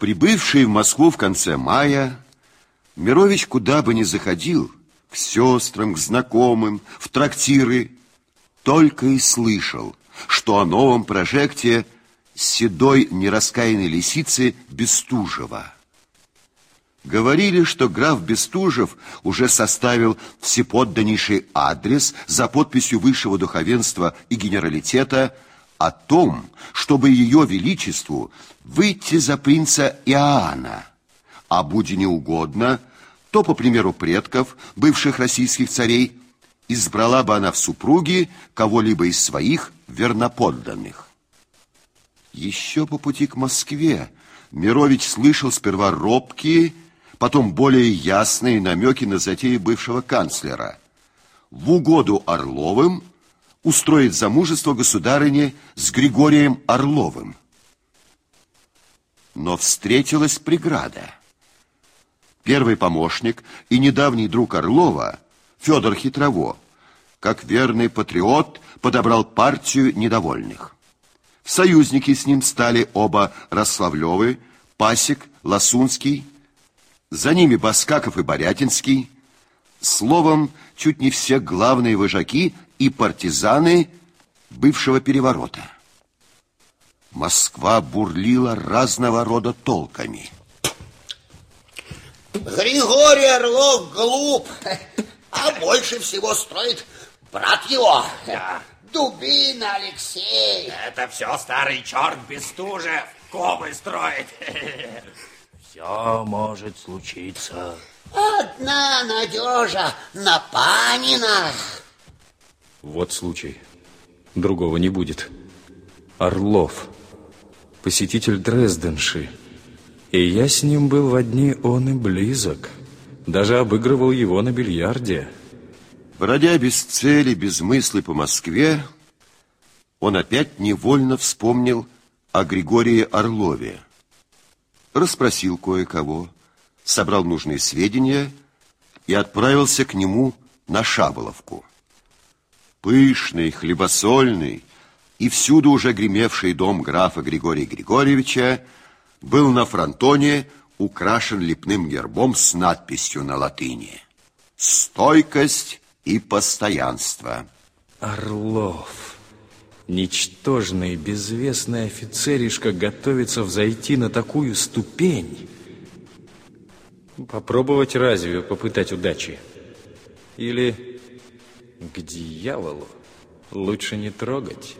Прибывший в Москву в конце мая, Мирович куда бы ни заходил, к сестрам, к знакомым, в трактиры, только и слышал, что о новом прожекте седой нераскаянной лисицы Бестужева. Говорили, что граф Бестужев уже составил всеподданнейший адрес за подписью высшего духовенства и генералитета о том, чтобы ее величеству выйти за принца Иоанна, а будь не угодно, то, по примеру предков, бывших российских царей, избрала бы она в супруги кого-либо из своих верноподданных. Еще по пути к Москве Мирович слышал сперва робкие, потом более ясные намеки на затеи бывшего канцлера. В угоду Орловым устроить замужество государыни с Григорием Орловым. Но встретилась преграда. Первый помощник и недавний друг Орлова, Федор Хитрово, как верный патриот, подобрал партию недовольных. Союзники с ним стали оба Рославлевы, Пасек, Ласунский, за ними Баскаков и Борятинский. Словом, чуть не все главные вожаки и партизаны бывшего переворота. Москва бурлила разного рода толками. Григорий Орлов глуп, а больше всего строит брат его. Да. Дубина Алексей. Это все старый черт Бестужев. Комы строит. Все может случиться. Одна надежа на Панина. Вот случай. Другого не будет. Орлов, посетитель Дрезденши. И я с ним был в одни он и близок. Даже обыгрывал его на бильярде. Бродя без цели, без мысли по Москве, он опять невольно вспомнил о Григории Орлове. Расспросил кое-кого, собрал нужные сведения и отправился к нему на Шаболовку. Пышный, хлебосольный и всюду уже гремевший дом графа Григория Григорьевича был на фронтоне украшен лепным гербом с надписью на латыни «Стойкость и постоянство. Орлов, ничтожный, безвестный офицеришка готовится взойти на такую ступень. Попробовать разве попытать удачи? Или к дьяволу лучше не трогать?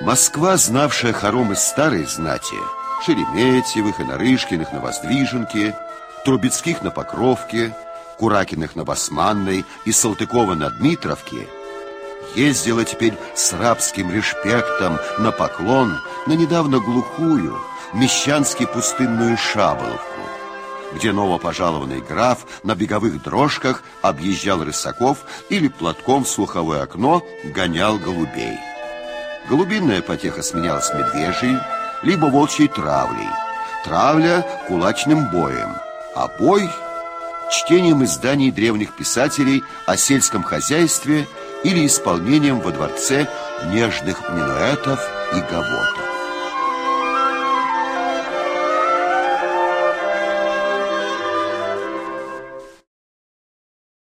Москва, знавшая хоромы старой знати, Шереметьевых и Нарышкиных на Воздвиженке, Трубецких на Покровке, Куракиных на Басманной и Салтыкова на Дмитровке, ездила теперь с рабским респектом на поклон на недавно глухую, мещански пустынную Шаболовку, где новопожалованный граф на беговых дрожках объезжал рысаков или платком в слуховое окно гонял голубей. Голубиная потеха сменялась медвежьей, либо волчьей травлей. Травля – кулачным боем, а бой – чтением изданий древних писателей о сельском хозяйстве или исполнением во дворце нежных минуэтов и гавотов.